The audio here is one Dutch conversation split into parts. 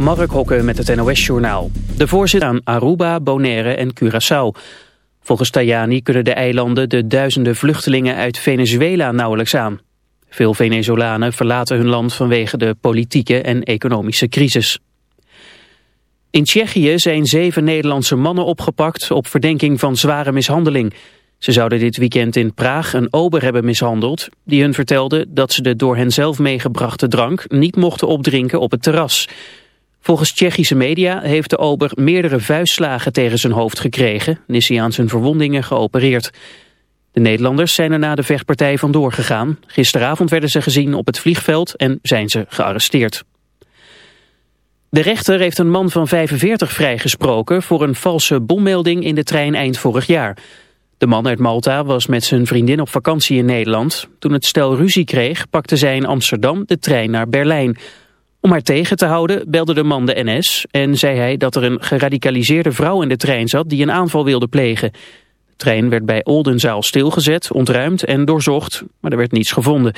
Mark Hokke met het NOS-journaal. De voorzitter aan Aruba, Bonaire en Curaçao. Volgens Tajani kunnen de eilanden de duizenden vluchtelingen uit Venezuela nauwelijks aan. Veel Venezolanen verlaten hun land vanwege de politieke en economische crisis. In Tsjechië zijn zeven Nederlandse mannen opgepakt op verdenking van zware mishandeling. Ze zouden dit weekend in Praag een ober hebben mishandeld... die hun vertelde dat ze de door hen zelf meegebrachte drank niet mochten opdrinken op het terras. Volgens Tsjechische media heeft de ober meerdere vuistslagen tegen zijn hoofd gekregen... en is hij aan zijn verwondingen geopereerd. De Nederlanders zijn er na de vechtpartij vandoor gegaan. Gisteravond werden ze gezien op het vliegveld en zijn ze gearresteerd. De rechter heeft een man van 45 vrijgesproken voor een valse bommelding in de trein eind vorig jaar. De man uit Malta was met zijn vriendin op vakantie in Nederland. Toen het stel ruzie kreeg, pakte zij in Amsterdam de trein naar Berlijn. Om haar tegen te houden belde de man de NS en zei hij dat er een geradicaliseerde vrouw in de trein zat die een aanval wilde plegen. De trein werd bij Oldenzaal stilgezet, ontruimd en doorzocht, maar er werd niets gevonden.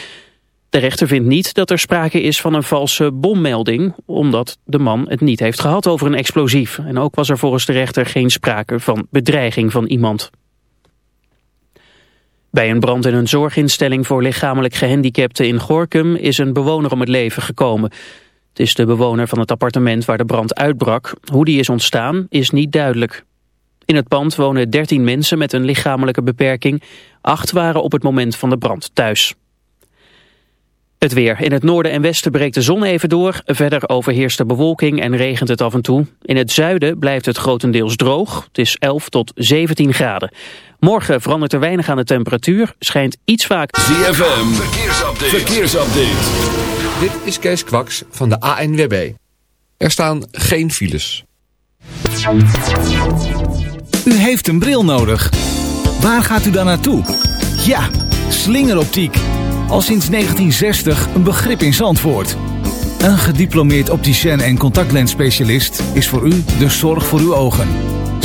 De rechter vindt niet dat er sprake is van een valse bommelding, omdat de man het niet heeft gehad over een explosief. En ook was er volgens de rechter geen sprake van bedreiging van iemand. Bij een brand in een zorginstelling voor lichamelijk gehandicapten in Gorkum is een bewoner om het leven gekomen. Het is de bewoner van het appartement waar de brand uitbrak. Hoe die is ontstaan is niet duidelijk. In het pand wonen 13 mensen met een lichamelijke beperking. Acht waren op het moment van de brand thuis. Het weer. In het noorden en westen breekt de zon even door. Verder overheerst de bewolking en regent het af en toe. In het zuiden blijft het grotendeels droog. Het is 11 tot 17 graden. Morgen verandert er weinig aan de temperatuur. Schijnt iets vaker... ZFM. Verkeersupdate. Verkeersupdate. Dit is Kees Kwaks van de ANWB. Er staan geen files. U heeft een bril nodig. Waar gaat u dan naartoe? Ja, slingeroptiek al sinds 1960 een begrip in Zandvoort. Een gediplomeerd opticien en contactlensspecialist is voor u de zorg voor uw ogen.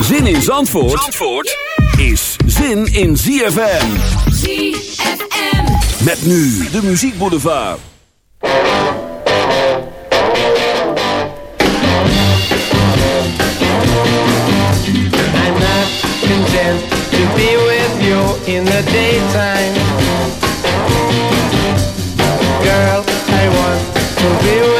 Zin in Zandvoort, Zandvoort is zin in ZFM. ZFM. Met nu de muziekboulevard. I'm not content to be with you in the daytime. Girl, I want to be with you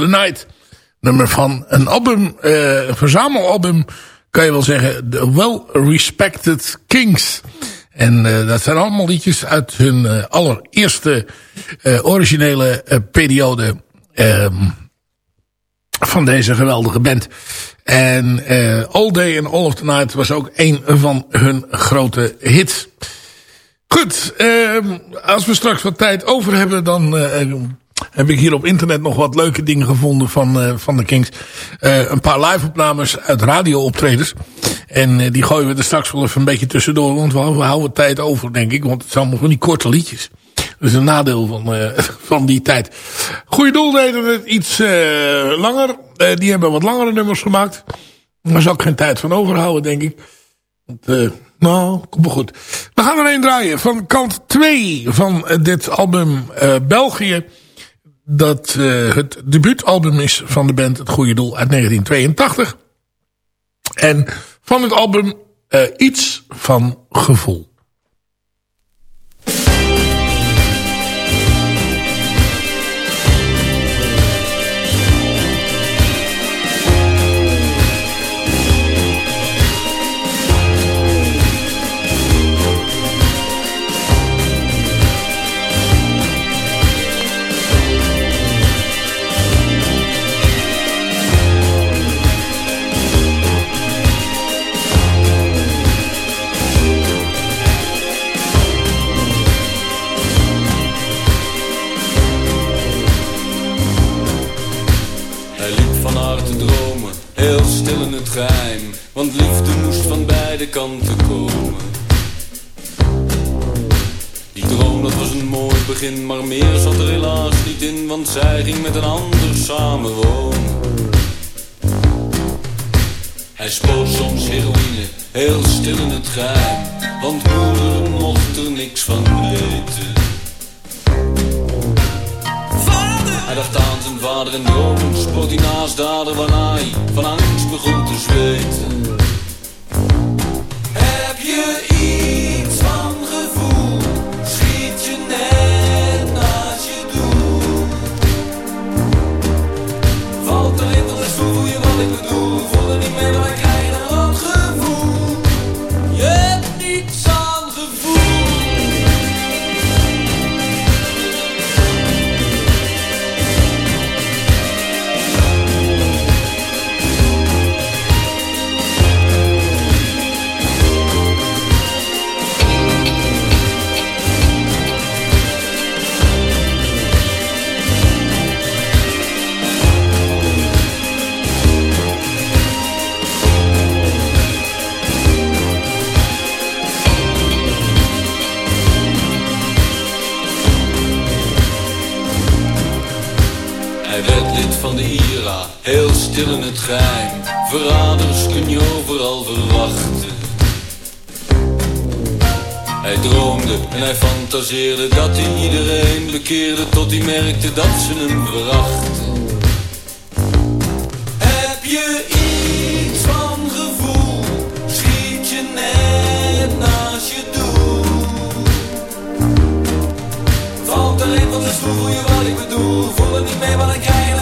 the Night. Nummer van een album, eh, een verzamelalbum, kan je wel zeggen. The Well Respected Kings. En uh, dat zijn allemaal liedjes uit hun uh, allereerste originele periode um, van deze geweldige band. En All Day and All of the Night was ook een van hun grote hits. Goed, ehm, als we straks wat tijd over hebben, dan heb ik hier op internet nog wat leuke dingen gevonden van, uh, van de Kings. Uh, een paar live opnames uit radiooptredens. En uh, die gooien we er straks wel even een beetje tussendoor. Want we, houden tijd over, denk ik. Want het zijn allemaal van die korte liedjes. Dat is een nadeel van, van die tijd. Goeie doel deden het iets langer. die hebben wat langere nummers gemaakt. Daar zal ik geen tijd van overhouden, denk ik. Want, nou, kom maar goed. We gaan er een draaien van kant 2 van dit album België dat uh, het debuutalbum is van de band Het Goede Doel uit 1982. En van het album uh, Iets van Gevoel. Van de IRA, heel stil in het geheim. Verraders kun je overal verwachten. Hij droomde en hij fantaseerde dat hij iedereen bekeerde tot hij merkte dat ze hem verachten. Heb je iets van gevoel, schiet je net naast je doel. Valt er een van de stoel, voel je wat ik bedoel, voel het niet mee, maar dan krijg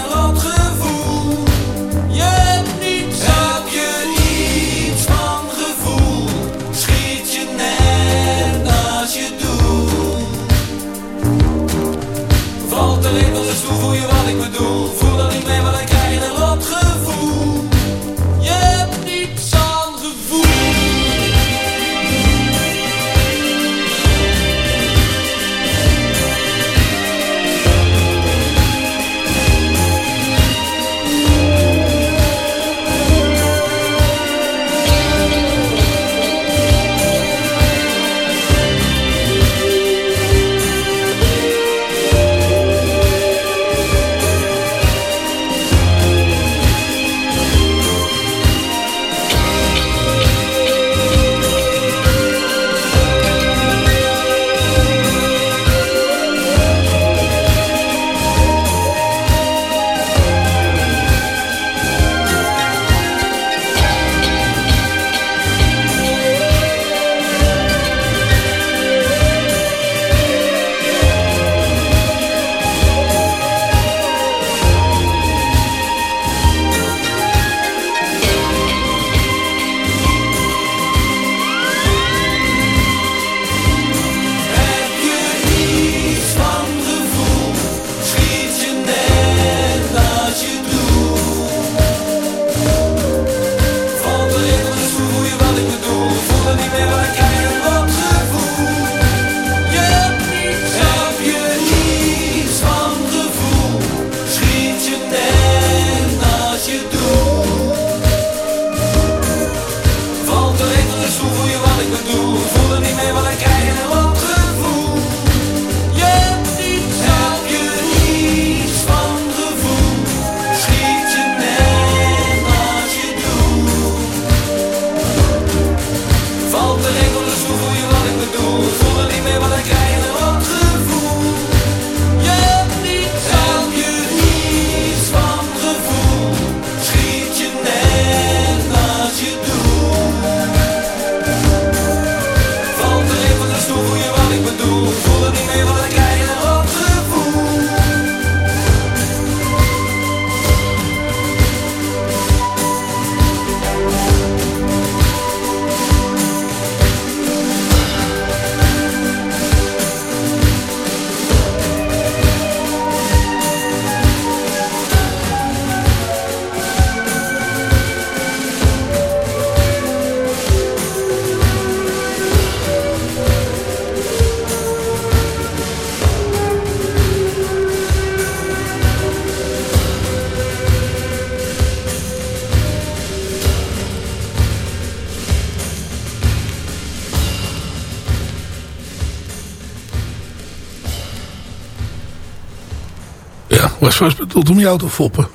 was vast bedoeld om jou te foppen.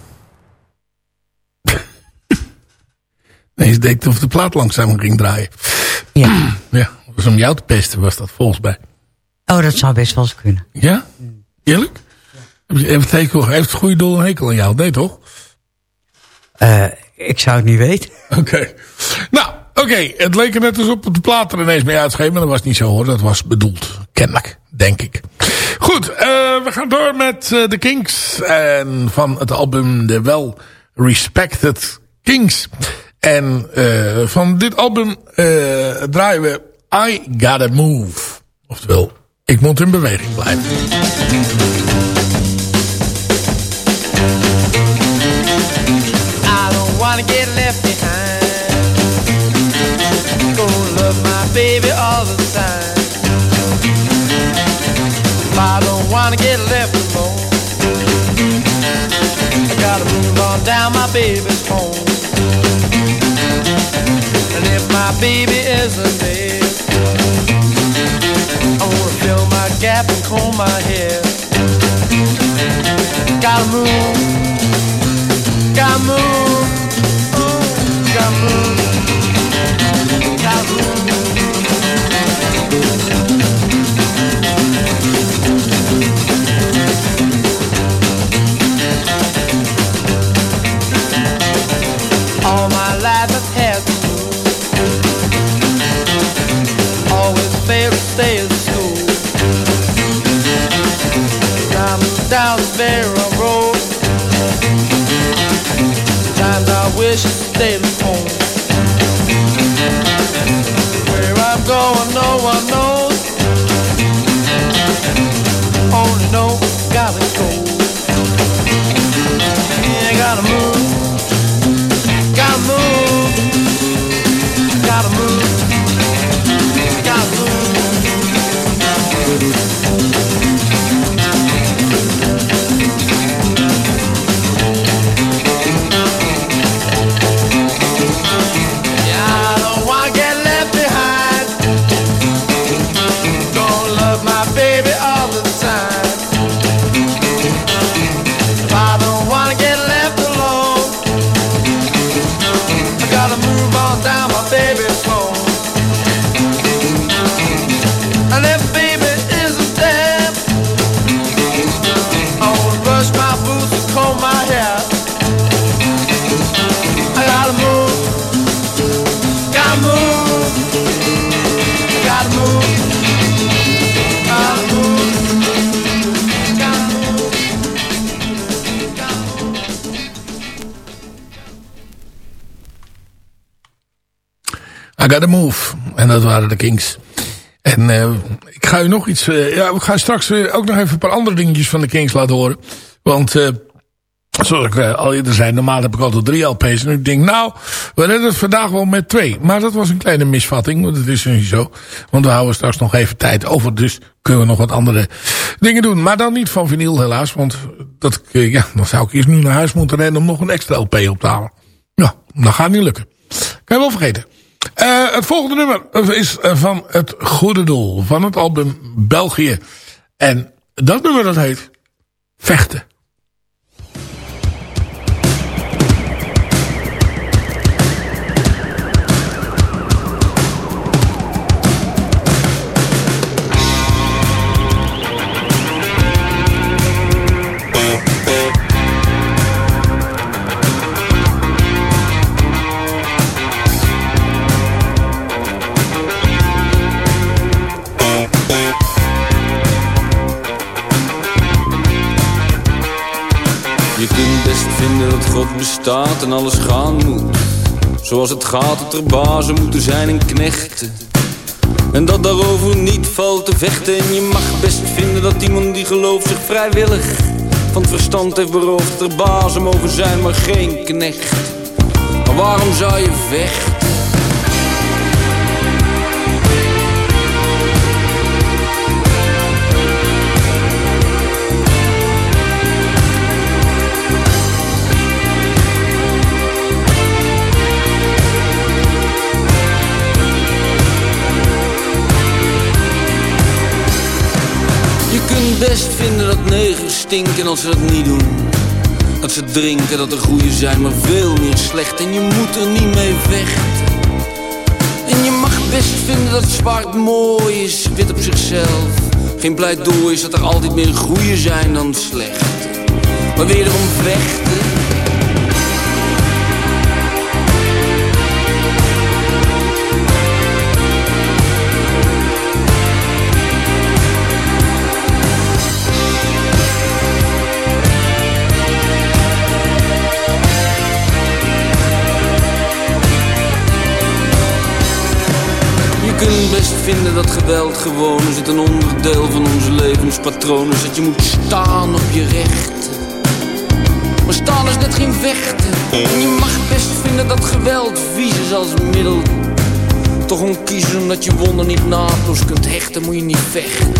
nee, ze deed of de plaat langzaam ging draaien. Ja. Ja, was om jou te pesten was dat volgens mij. Oh, dat zou best wel eens kunnen. Ja? Eerlijk? Je Heeft heeft het goede doel een hekel aan jou? Nee, toch? Eh, ik zou het niet weten. Oké. Nou, oké. Het leek er net dat de plaat er ineens mee uitschreef. Maar dat was niet zo hoor. Dat was bedoeld. Kennelijk. Denk ik. Goed. eh, we gaan door met eh, de Kings. En van het album The Well Respected Kings. En eh, van dit album draaien we I Gotta Move. Oftewel, ik moet in beweging blijven. I don't wanna get left behind. Love my baby all the time. I don't wanna get left alone. I gotta move on down my baby's home. And if my baby isn't there, I wanna fill my gap and comb my hair. Gotta move. Gotta move, gotta move, pleasure stay home. Gotta Move. En dat waren de Kings. En eh, ik ga u nog iets... eh, ja, we gaan straks ook nog even een paar andere dingetjes van de Kings laten horen. Want... eh, Zoals ik al eerder zei, normaal heb ik altijd drie LP's. En ik denk, nou, we redden het vandaag wel met twee. Maar dat was een kleine misvatting, want het is zo. Want we houden straks nog even tijd over. Dus kunnen we nog wat andere dingen doen. Maar dan niet van vinyl helaas. Want dat, ja, dan zou ik eerst nu naar huis moeten rennen om nog een extra LP op te halen. Ja, dat gaat niet lukken. Kan je wel vergeten. Eh, het volgende nummer is eh, van het Goede Doel. Van het album België. En dat nummer dat heet Vechten. God bestaat en alles gaan moet. Zoals het gaat dat er bazen moeten zijn en knechten. En dat daarover niet valt te vechten. En je mag best vinden dat iemand die gelooft zich vrijwillig van het verstand heeft beroofd. Er bazen mogen zijn, maar geen knecht. Maar waarom zou je vechten? Best vinden dat negers stinken als ze dat niet doen. Dat ze drinken, dat er goeie zijn, maar veel meer slecht. En je moet er niet mee vechten. En je mag best vinden dat zwart mooi is, wit op zichzelf. Geen pleidooi is dat er altijd meer goeie zijn dan slecht. Maar weer erom vechten. Kunt best vinden dat geweld gewoon is het een onderdeel van onze levenspatroon is dat je moet staan op je rechten. Maar staan is net geen vechten. En je mag best vinden dat geweld vies is als middel. Toch om kiezen omdat je wonder niet naadloos kunt hechten, moet je niet vechten.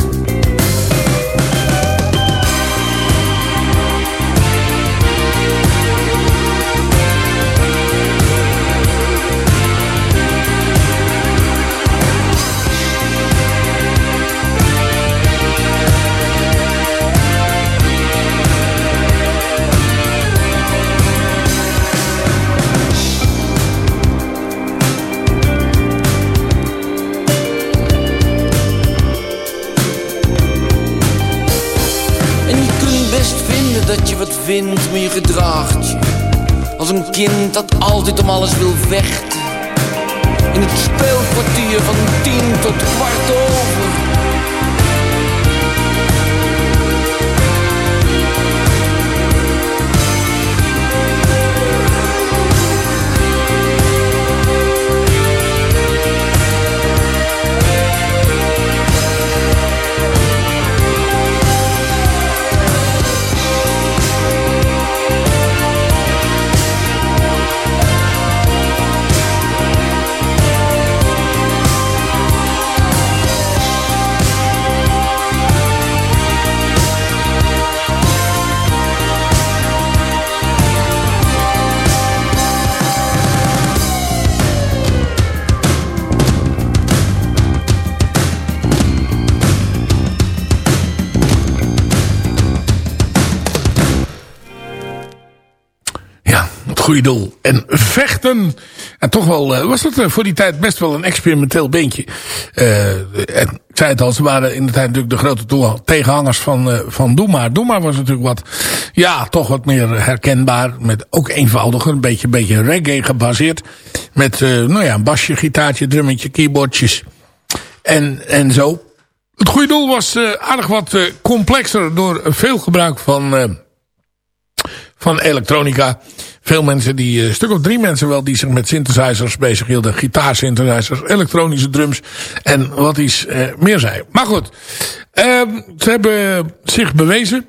Dat je wat vindt, maar je gedraagt je. Als een kind dat altijd om alles wil vechten. In het speelkwartier van tien tot kwart over goede doel. En vechten. En toch wel, eh, was dat eh, voor die tijd best wel een experimenteel beentje. Eh, en ik zei het al, ze waren in de tijd natuurlijk de grote tegenhangers van, eh van Doe Maar. Was natuurlijk wat, ja, toch wat meer herkenbaar. Met ook eenvoudiger, een beetje, beetje reggae gebaseerd. Met, nou ja, een basje, gitaartje, drummetje, keyboardjes. En, en zo. Het goede doel was aardig wat complexer door veel gebruik van... van elektronica. Veel mensen, die, eh, een stuk of drie mensen wel, die zich met synthesizers bezig hielden. Gitaarsynthesizers, elektronische drums en wat iets eh, meer zijn. Maar goed, ehm, ze hebben zich bewezen.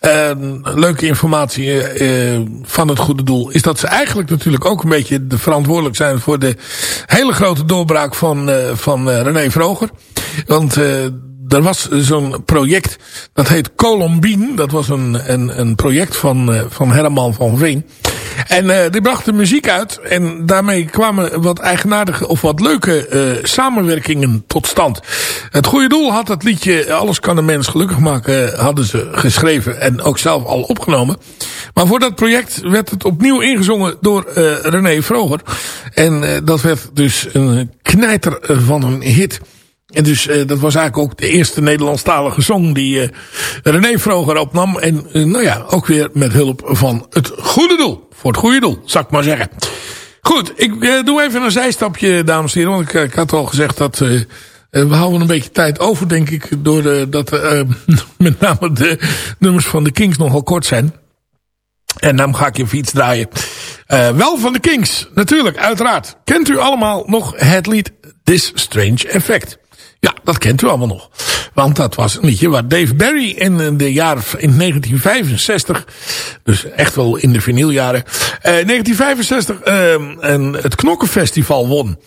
Ehm, leuke informatie eh, van het goede doel is dat ze eigenlijk natuurlijk ook een beetje de verantwoordelijk zijn voor de hele grote doorbraak van, van René Vroger. Want er was zo'n project, dat heet Colombine. Dat was een, een, een project van, van Herman van Veen. En eh, die brachten muziek uit. En daarmee kwamen wat eigenaardige of wat leuke eh, samenwerkingen tot stand. Het goede doel had het liedje Alles kan een mens gelukkig maken... hadden ze geschreven en ook zelf al opgenomen. Maar voor dat project werd het opnieuw ingezongen door eh, René Vroger. En eh, dat werd dus een knijter van een hit... En dus uh, dat was eigenlijk ook de eerste Nederlandstalige song die uh, René Vroger opnam. En uh, nou ja, ook weer met hulp van het goede doel. Voor het goede doel, zou ik maar zeggen. Goed, ik doe even een zijstapje, dames en heren. Want ik, ik had al gezegd dat we houden een beetje tijd over, denk ik. Doordat met name de nummers van de Kings nogal kort zijn. En dan ga ik je even iets draaien. wel van de Kings, natuurlijk, uiteraard. Kent u allemaal nog het lied This Strange Effect? Ja, dat kent u allemaal nog. Want dat was een liedje waar Dave Barry in de jaren in 1965, dus echt wel in de vinyljaren, eh, 1965 eh, en het Knokkenfestival won.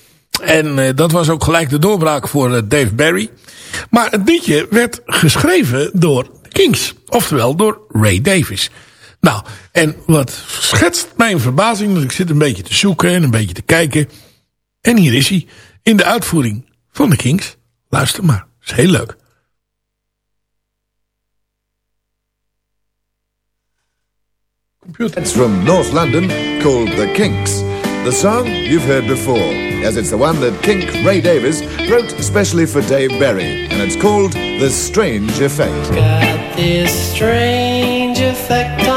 En eh, dat was ook gelijk de doorbraak voor eh, Dave Barry. Maar het liedje werd geschreven door Kings, oftewel door Ray Davis. Nou, en wat schetst mijn verbazing, dus ik zit een beetje te zoeken en een beetje te kijken. En hier is hij, in de uitvoering van de Kings. Luister maar, is heel leuk. It's from North London called The Kinks. The song you've heard before, as it's the one that Kink Ray Davis wrote especially for Dave Berry, and it's called The Strange Effect. Got this strange effect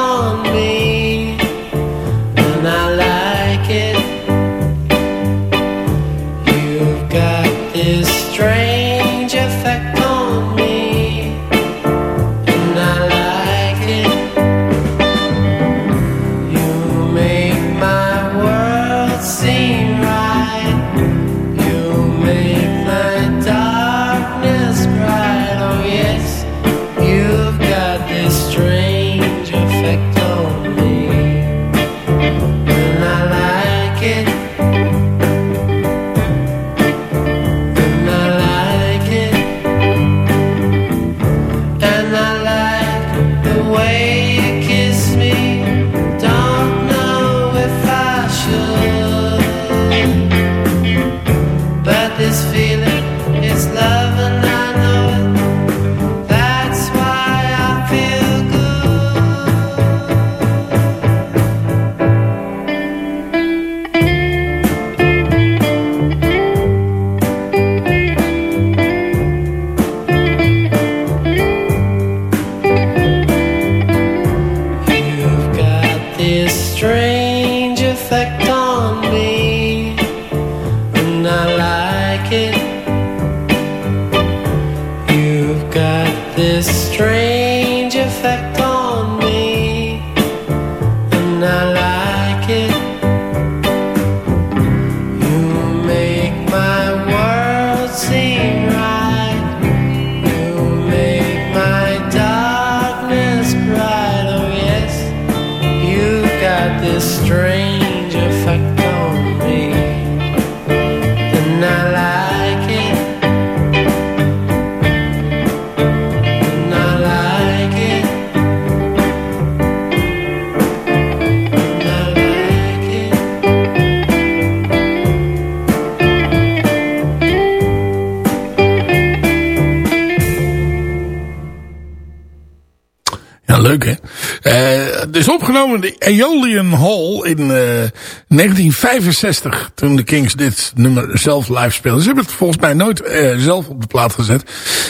Aeolian Hall in eh, 1965. Toen de Kings dit nummer zelf live speelden. Ze hebben het volgens mij nooit eh, zelf op de plaat gezet.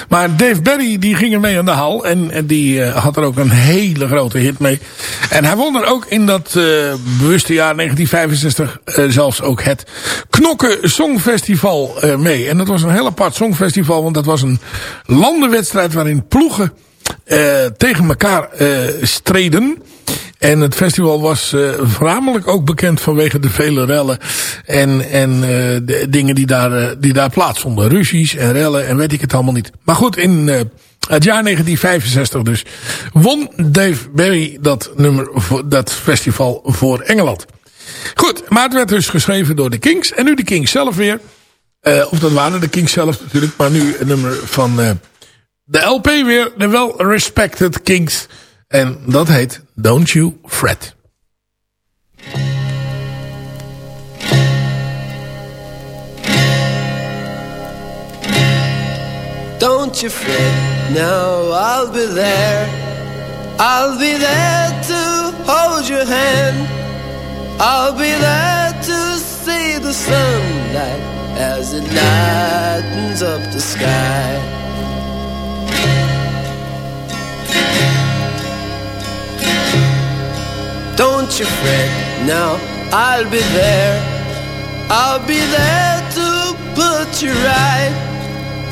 Maar Dave Berry die ging er mee aan de hal. En, en die eh, had er ook een hele grote hit mee. En hij won er ook in dat bewuste jaar 1965 eh, zelfs ook het Knokken Songfestival mee. En dat was een heel apart songfestival. Want dat was een landenwedstrijd waarin ploegen tegen elkaar streden. En het festival was uh, voornamelijk ook bekend vanwege de vele rellen en, en uh, de dingen die daar, uh, die daar plaatsvonden. Ruzies en rellen en weet ik het allemaal niet. Maar goed, in het jaar 1965 dus won Dave Berry dat, nummer, dat festival voor Engeland. Goed, maar het werd dus geschreven door de Kings. En nu de Kings zelf weer. of dat waren de Kings zelf natuurlijk. Maar nu een nummer van de LP weer. De Well Respected Kings. En dat heet Don't You Fret. Don't you fret, now I'll be there. I'll be there to hold your hand. I'll be there to see the sunlight as it lightens up the sky. Don't you fret, now I'll be there. I'll be there to put you right.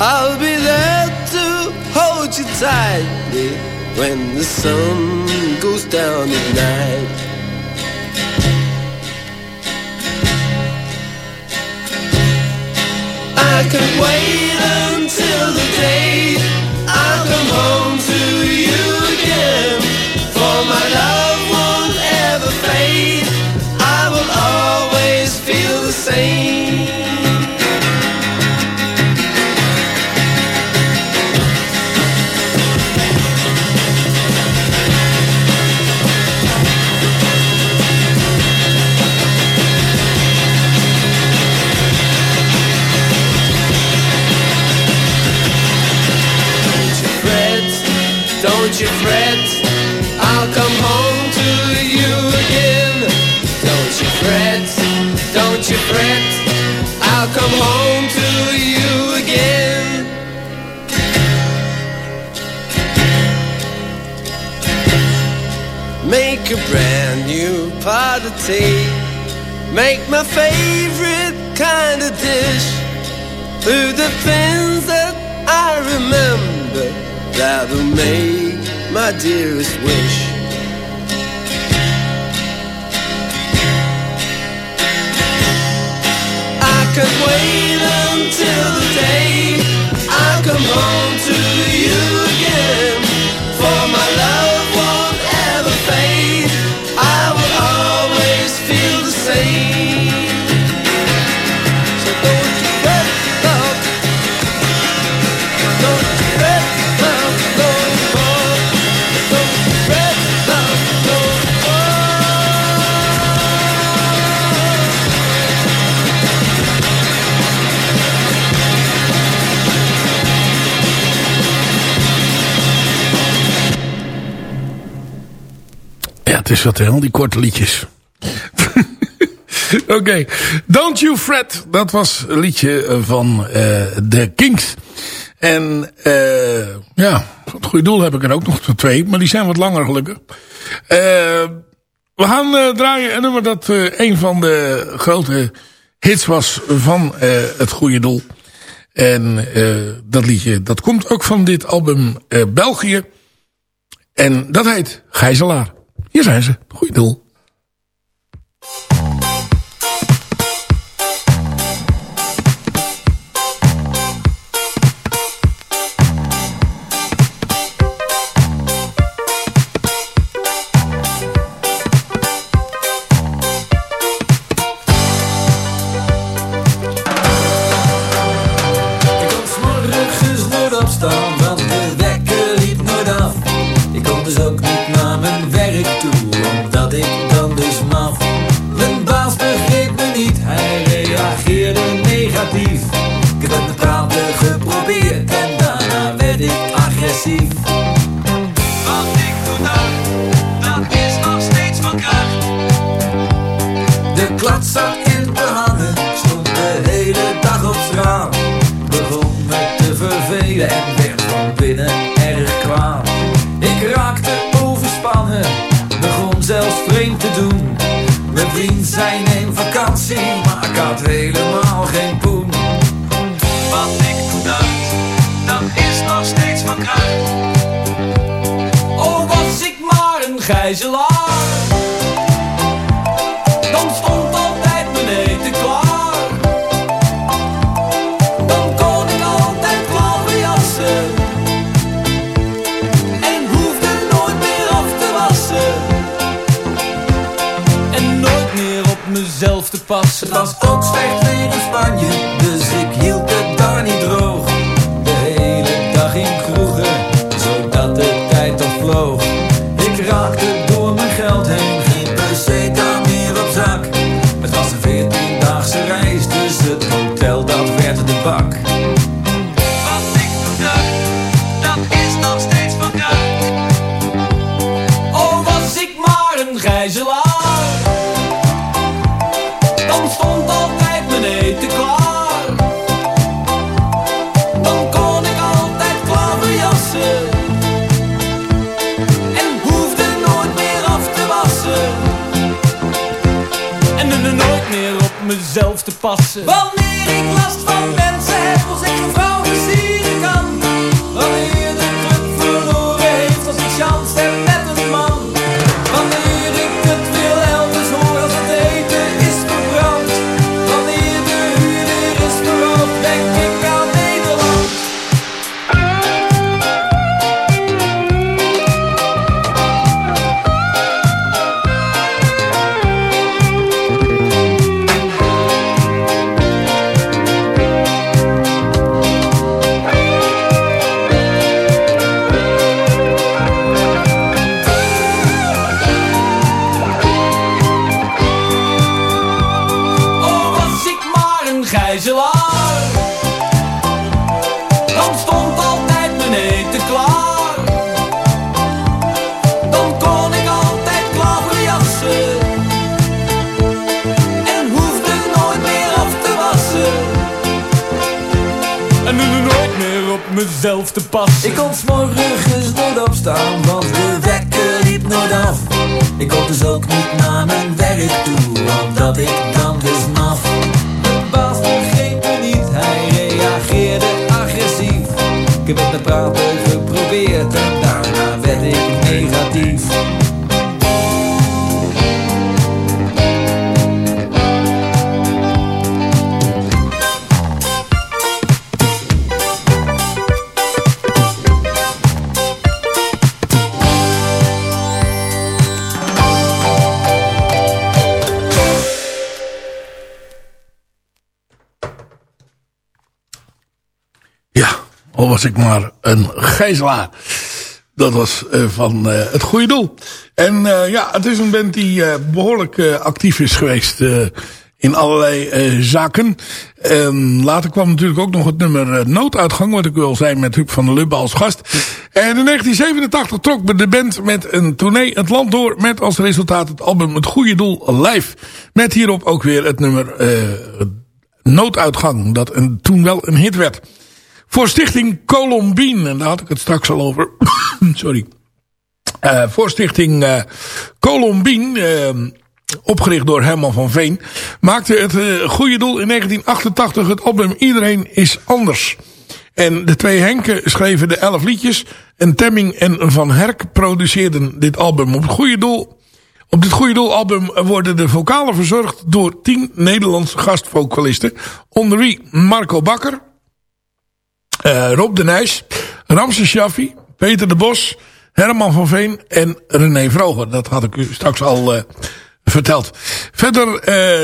I'll be there to hold you tightly when the sun goes down at night. I can wait until the day I come home same. don't you fret. I'll come home to you I'll come home to you again. Make a brand new pot of tea. Make my favorite kind of dish. Through the things that I remember that'll make my dearest wish. Can wait until the day I come home to you again. For my love het is wat hè, al die korte liedjes. Oké, Don't You Fret, dat was een liedje van eh, de Kings. En eh, ja, het goede doel heb ik er ook nog twee, maar die zijn wat langer gelukkig. Eh, we gaan eh, draaien een nummer dat eh, een van de grote hits was van eh, het goede doel. En eh, dat liedje, dat komt ook van dit album eh, België. En dat heet Gijzelaar. Hier zijn ze, het goede doel. Vamos! Was ik maar een gijzelaar. Dat was eh, van eh, het goede doel. En eh, ja, het is een band die eh, behoorlijk eh, actief is geweest in allerlei zaken. En later kwam natuurlijk ook nog het nummer Nooduitgang, wat ik al zei, met Huub van der Lubbe als gast. En in 1987 trok de band met een tournee het land door met als resultaat het album Het Goede Doel Live. Met hierop ook weer het nummer Nooduitgang, dat een, toen wel een hit werd. Voor stichting Colombine, en daar had ik het straks al over. Sorry. Eh, voor stichting eh, Colombine, eh, opgericht door Herman van Veen, maakte het goede doel in 1988 het album Iedereen is Anders. En de twee Henken schreven de elf liedjes en Temming en Van Herk produceerden dit album op het goede doel. Op dit goede doel album worden de vocalen verzorgd door tien Nederlandse gastvocalisten. Onder wie Marco Bakker, eh, Rob de Nijs, Ramses Shaffi, Peter de Bos, Herman van Veen en René Vroger. Dat had ik u straks al eh, verteld. Verder eh,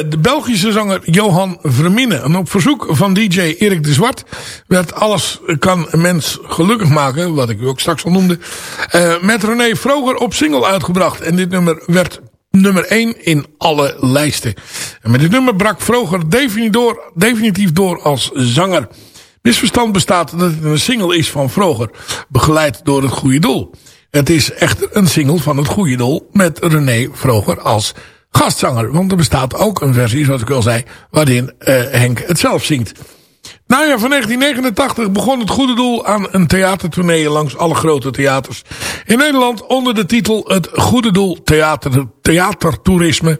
de Belgische zanger Johan Vermine. En op verzoek van DJ Erik de Zwart werd Alles kan een mens gelukkig maken, wat ik u ook straks al noemde, met René Vroger op single uitgebracht. En dit nummer werd nummer 1 in alle lijsten. En met dit nummer brak Vroger definitief door, definitief door als zanger. Misverstand bestaat dat het een single is van Vroger, begeleid door het goede doel. Het is echter een single van het goede doel met René Vroger als gastzanger. Want er bestaat ook een versie, zoals ik al zei, waarin uh, Henk het zelf zingt. Najaar van 1989 begon het goede doel aan een theatertournee langs alle grote theaters in Nederland onder de titel Het Goede Doel Theater, Theatertoerisme.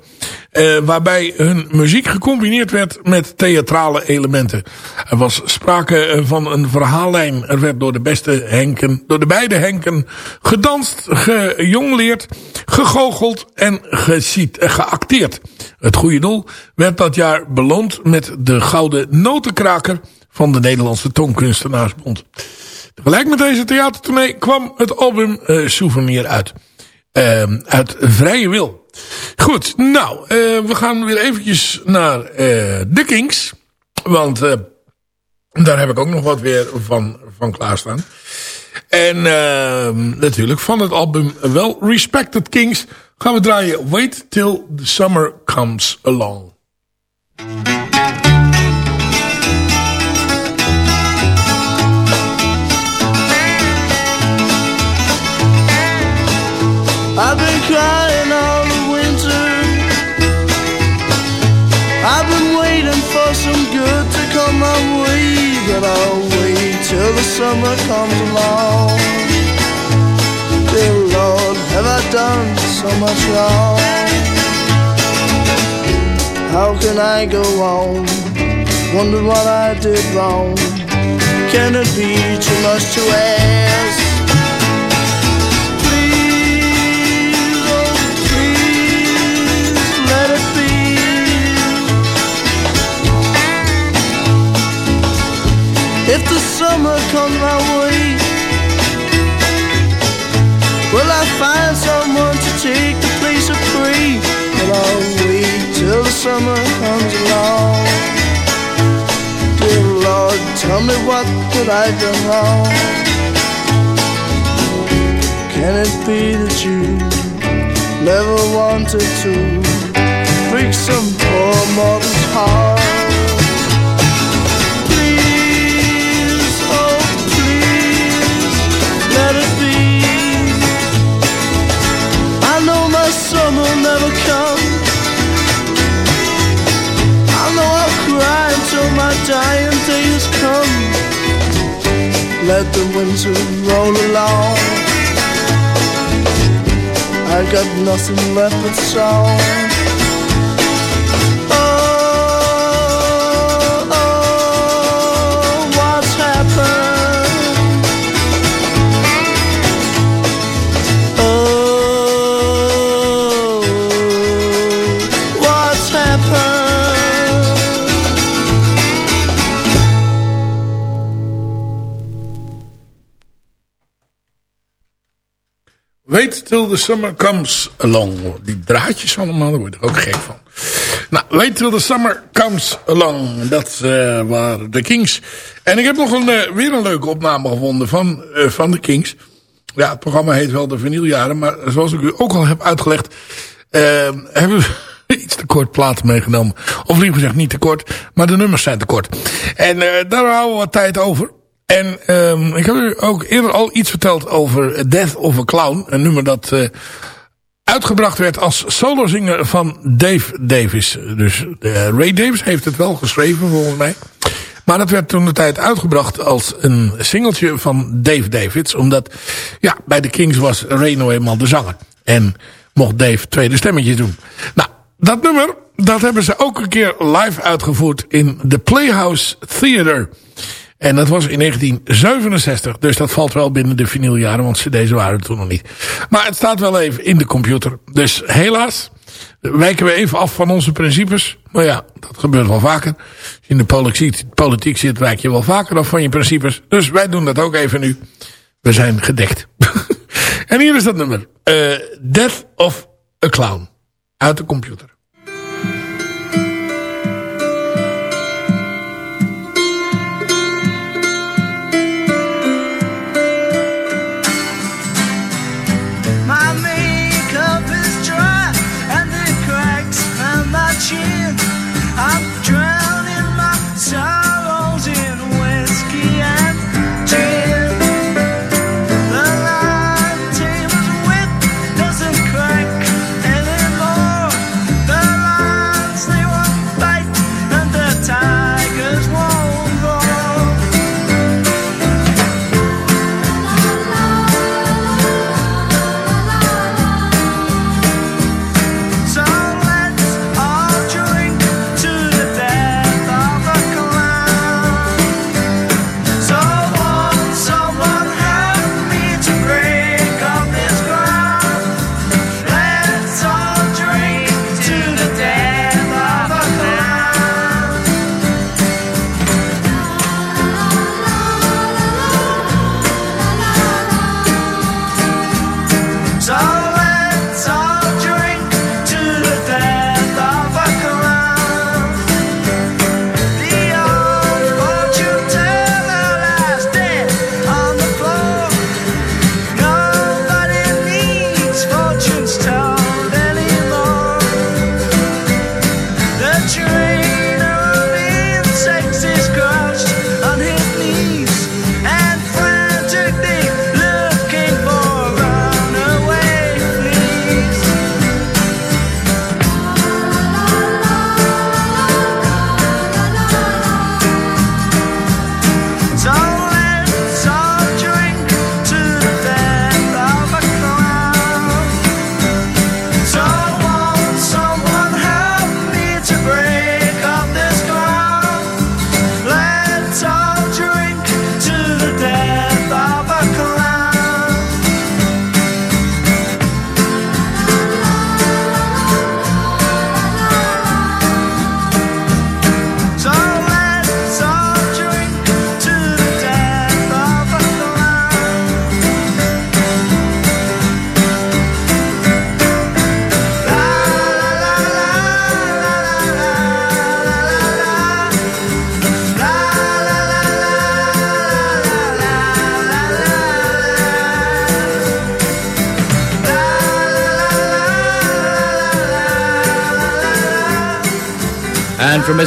Uh, waarbij hun muziek gecombineerd werd met theatrale elementen. Er was sprake van een verhaallijn. Er werd door de beste Henken, door de beide Henken gedanst, gejongleerd, gegoocheld en gesiet, geacteerd. Het goede doel werd dat jaar beloond met de gouden notenkraker van de Nederlandse Tongkunstenaarsbond. Tegelijk met deze theatertournee kwam het album Souvenir uit. Uh, uit vrije wil. Goed, nou, uh, we gaan weer eventjes naar uh, de Kings. Want uh, daar heb ik ook nog wat weer van, van klaarstaan. En natuurlijk van het album Well Respected Kings gaan we draaien Wait Till the Summer Comes Along. I've but I'll wait till the summer comes along. Dear Lord, have I done so much wrong? How can I go on? Wonder what I did wrong. Can it be too much to ask? If the summer comes my way, will I find someone to take the place of free? Will I'll wait till the summer comes along? Dear Lord, tell me what did I do wrong? Can it be that you never wanted to break some poor mortal's heart? Dying days come. Let the winter roll along. I got nothing left but song. Till the summer comes along. Die draadjes allemaal, daar word ik ook gek van. Nou, wait till the summer comes along. Dat eh, waren de Kings. En ik heb nog een, eh, weer een leuke opname gevonden van, eh, van de Kings. Ja, het programma heet wel de vinyljaren. Maar zoals ik u ook al heb uitgelegd... eh, hebben we iets te kort platen meegenomen. Of liever gezegd niet te kort. Maar de nummers zijn te kort. En daar houden we wat tijd over. En ehm, ik heb u ook eerder al iets verteld over Death of a Clown. Een nummer dat eh, uitgebracht werd als solozinger van Dave Davis. Dus eh, Ray Davis heeft het wel geschreven volgens mij. Maar dat werd toen de tijd uitgebracht als een singeltje van Dave Davids. Omdat ja, bij de Kings was Ray nou eenmaal de zanger. En mocht Dave tweede stemmetje doen. Nou, dat nummer, dat hebben ze ook een keer live uitgevoerd in de Playhouse Theater. En dat was in 1967. Dus dat valt wel binnen de vinyljaren. Want cd's waren toen nog niet. Maar het staat wel even in de computer. Dus helaas wijken we even af van onze principes. Maar ja, dat gebeurt wel vaker. Als je in de politiek, politiek zit, wijk je wel vaker af van je principes. Dus wij doen dat ook even nu. We zijn gedekt. en hier is dat nummer. Eh, Death of a Clown. Uit de computer.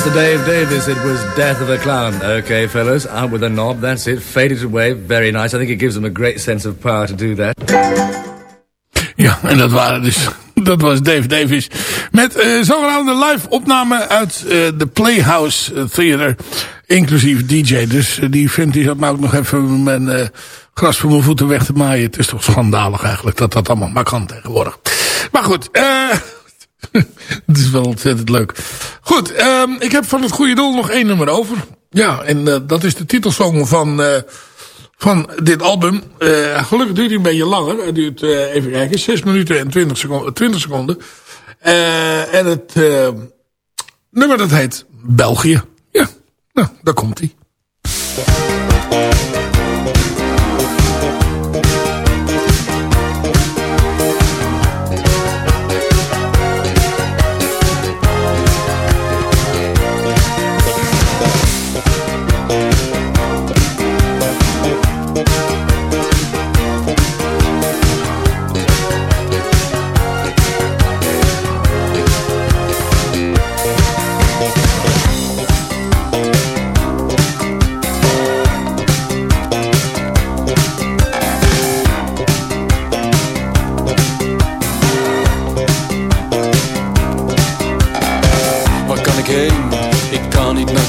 Mr. Dave Davis, it was Death of a Clown. Okay, fellas, out with a knob, that's it. Faded away, very nice. I think it gives them a great sense of power to do that. Ja, en dat waren dus... Dat was Dave Davis. Met uh, zogenaamde live opname uit uh, de Playhouse Theater. Inclusief DJ. Dus uh, die vindt die zat me ook nog even mijn gras voor mijn voeten weg te maaien. Het is toch schandalig eigenlijk dat dat allemaal maar kan tegenwoordig. Maar goed, eh... het is wel ontzettend leuk. Goed, uh, ik heb van het goede doel nog één nummer over. Ja, en uh, dat is de titelsong van, uh, van dit album. Uh, gelukkig duurt hij een beetje langer. Hij duurt, even kijken, 6 minuten en 20 seconden. 20 seconden. en het nummer dat heet België. Ja, nou, daar komt hij.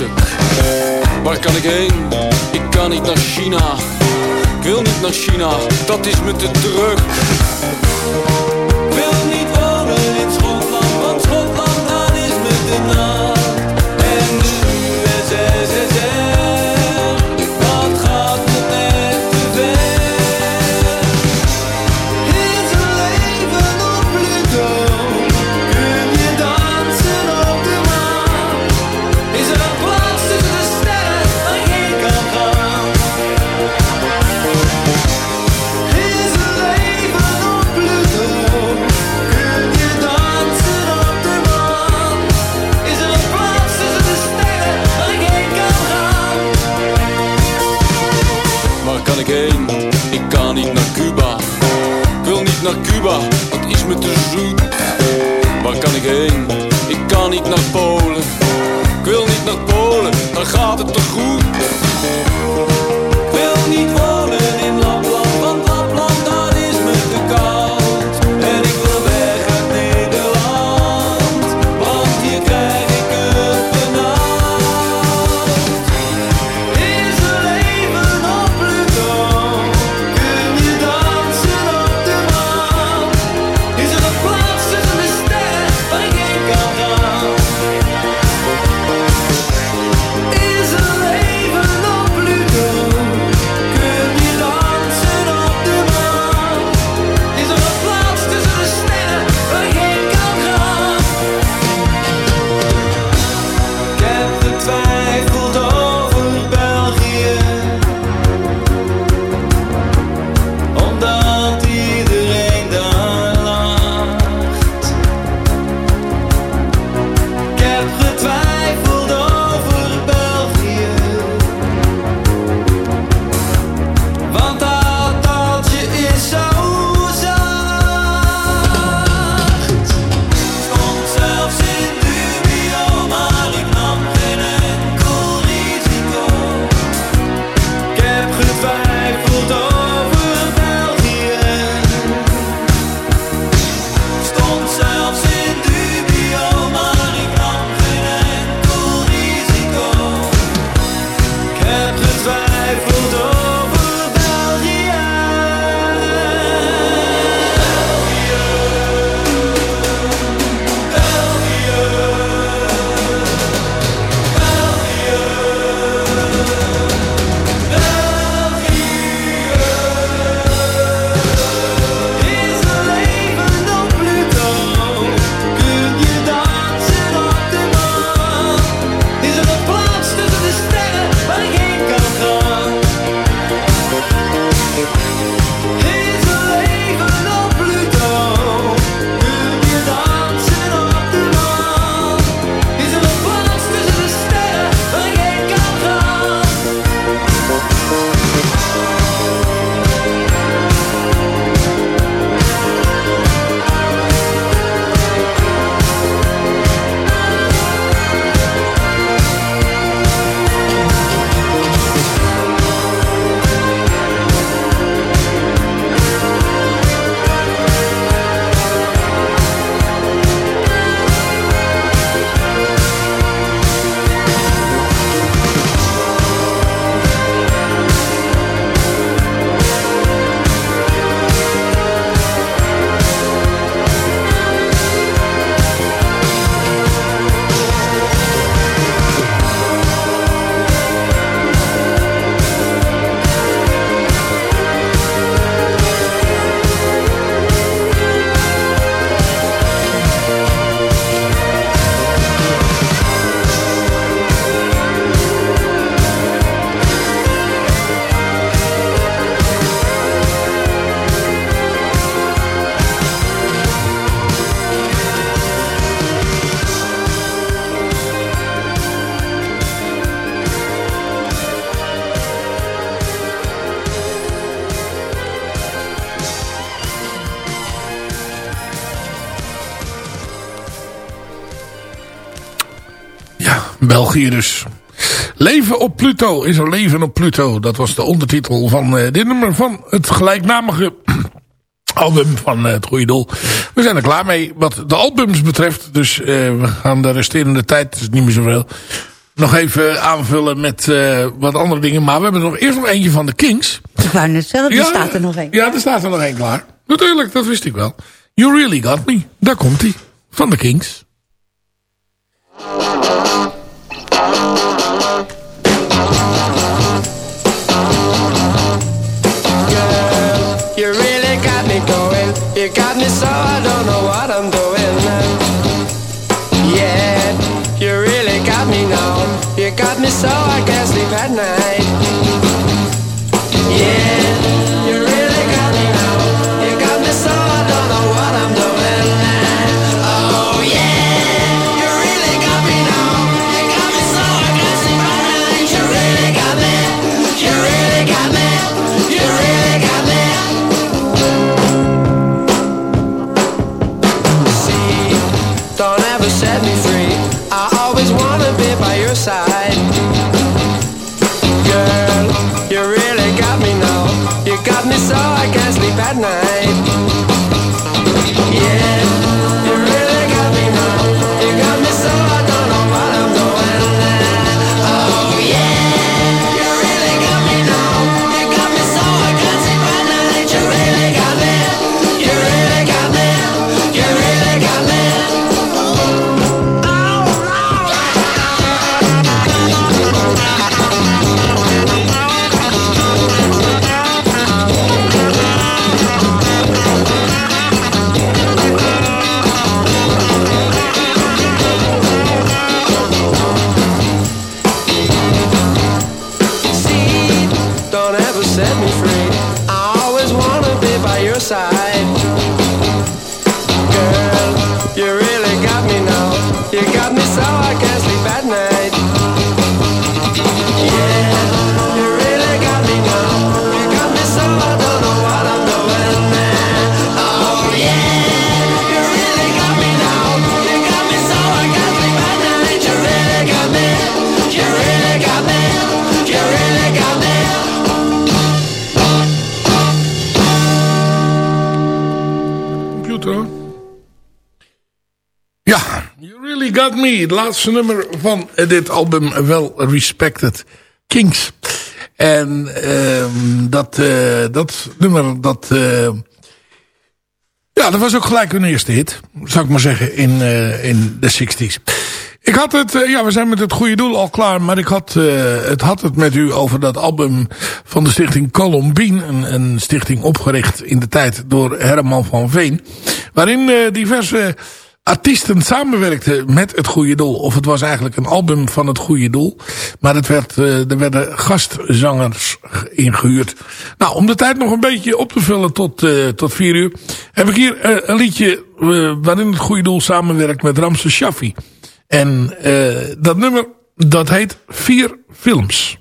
stuk. Waar kan ik heen? Ik kan niet naar China. Ik wil niet naar China, dat is me te druk. Wil niet wonen in Schotland, want Schotland dat is me te na. En Waar kan ik heen? Ik kan niet naar Polen. Ik wil niet naar Polen, daar gaat het te goed. België dus. Leven op Pluto is er leven op Pluto. Dat was de ondertitel van eh, dit nummer van het gelijknamige album van eh, het goede doel. We zijn er klaar mee wat de albums betreft. Dus eh, we gaan de resterende tijd, het is niet meer zoveel, nog even aanvullen met wat andere dingen. Maar we hebben nog eerst nog eentje van de Kings. Ik wou net zeggen, er staat er nog één. Ja, er staat er nog één klaar. Natuurlijk, dat wist ik wel. You Really Got Me. Daar komt hij. Van de Kings. So I don't know what I'm doing. Yeah, you really got me now. You got me so I can't sleep at night. Het laatste nummer van dit album, Well Respected Kings. En ehm, dat, eh, dat nummer, dat... eh, ja, dat was ook gelijk hun eerste hit. Zou ik maar zeggen, in, eh, in de 60s. Ik had het, ja, we zijn met het goede doel al klaar. Maar ik had, het had het met u over dat album van de stichting Colombine. Een, een stichting opgericht in de tijd door Herman van Veen. Waarin diverse artiesten samenwerkten met het goede doel. Of het was eigenlijk een album van het goede doel. Maar het werd, eh, er werden gastzangers ingehuurd. Nou, om de tijd nog een beetje op te vullen tot, eh, tot vier uur. Heb ik hier eh, een liedje waarin het goede doel samenwerkt met Ramses Shaffi. En dat nummer, dat heet Vier Films.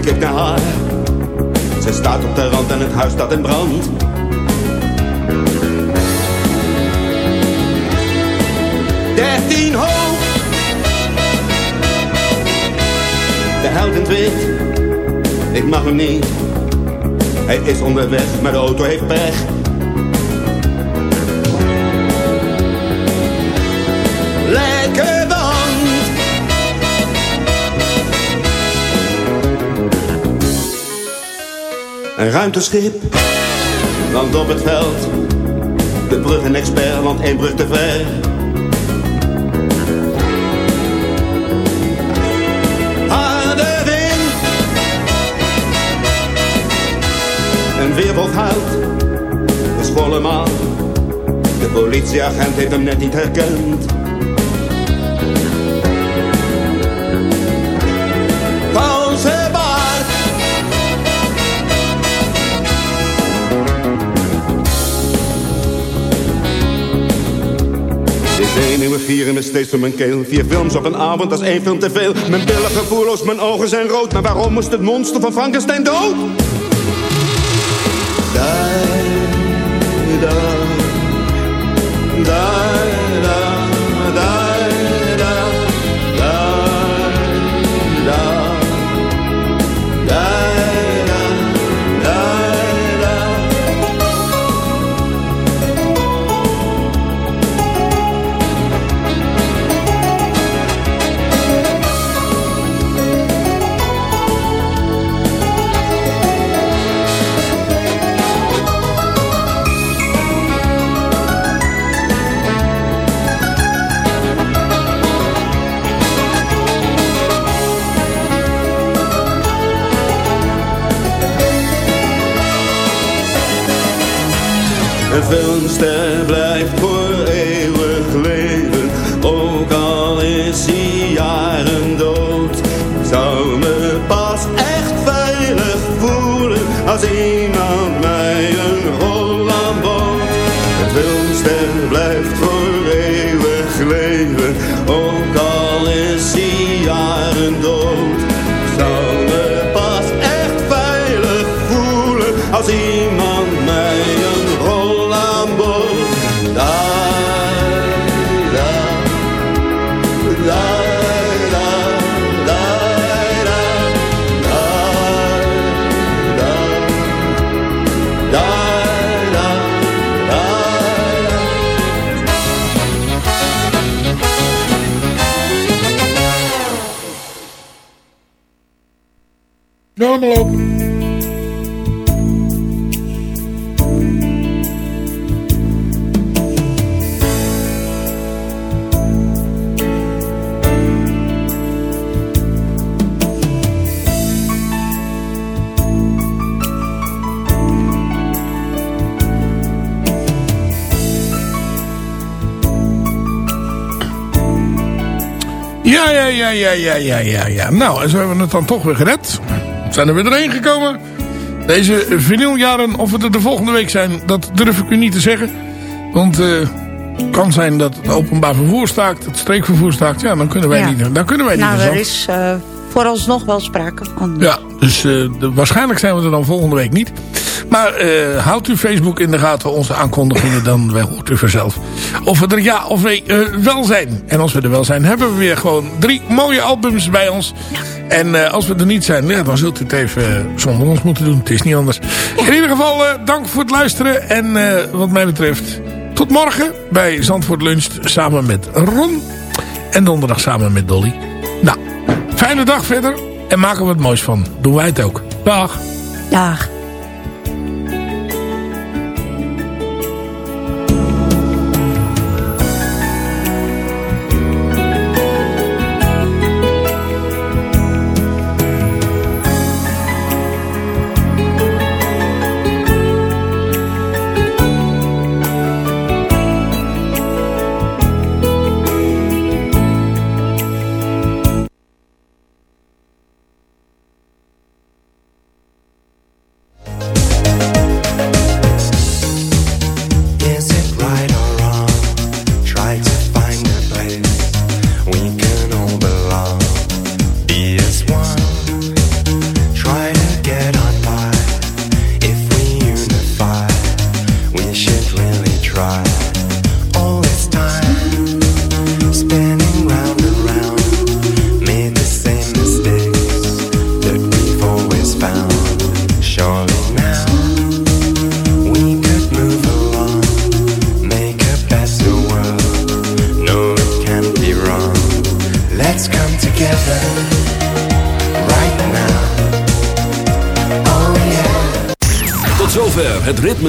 Kijk naar haar. Zij staat op de rand en het huis staat in brand. Dertien hoog. De held in het wit. Ik mag hem niet. Hij is onderweg, maar de auto heeft pech. Een ruimteschip Want op het veld, de bruggenexpert, want één brug te ver. Harde wind. Een weerwolf huilt, geschollen man. De politieagent heeft hem net niet herkend. Zenuwen vieren me steeds door mijn keel. Vier films op een avond, dat is één film te veel. Mijn billen gevoelloos, mijn ogen zijn rood. Maar waarom moest het monster van Frankenstein dood? Da, Een filmster blijft voor eeuwig leven, Ja, ja, ja, ja, ja. Nou, en zo hebben we het dan toch weer gered. We zijn er weer doorheen gekomen. Deze vinyljaren, of het er de volgende week zijn, dat durf ik u niet te zeggen. Want eh, het kan zijn dat het openbaar vervoer staakt, het streekvervoer staakt. Ja, dan kunnen wij Ja. niet, dan kunnen wij Nou, niet er naar is eh, vooralsnog wel sprake van. Ja, dus eh, de- waarschijnlijk zijn we er dan volgende week niet. Maar eh houdt u Facebook in de gaten, onze aankondigingen, dan wel hoort u vanzelf. Of we er ja of nee eh, wel zijn. En als we er wel zijn, hebben we weer gewoon drie mooie albums bij ons. En eh, als we er niet zijn, ja, dan zult u het even eh, zonder ons moeten doen. Het is niet anders. In ieder geval, dank voor het luisteren. En wat mij betreft, tot morgen bij Zandvoort Lunch samen met Ron. En donderdag samen met Dolly. Nou, fijne dag verder. En maken we het moois van. Doen wij het ook. Dag. Dag.